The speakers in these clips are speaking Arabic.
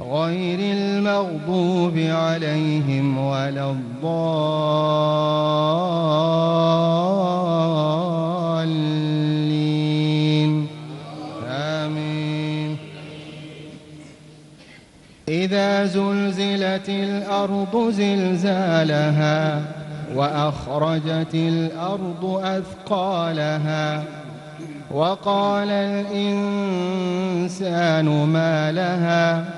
غير المغضوب عليهم ولا الضالين. آمين. إذا زلزلت الأرض زلزالها وأخرجت الأرض أثقالها وقال الإنسان ما لها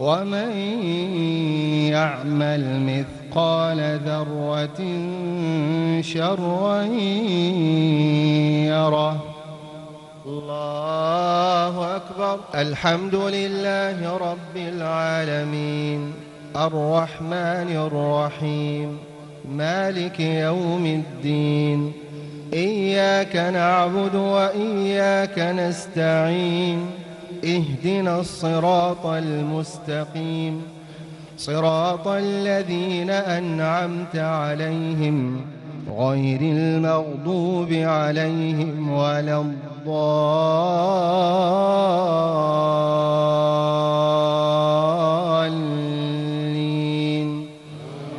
ومن يعمل مثقال ذرة شرا يره. الله أكبر. الحمد لله رب العالمين. الرحمن الرحيم. مالك يوم الدين. إياك نعبد وإياك نستعين. اهدنا الصراط المستقيم. صراط الذين أنعمت عليهم غير المغضوب عليهم ولا الضالين.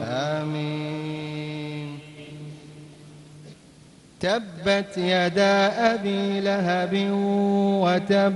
آمين. تبت يدا أبي لهب وتب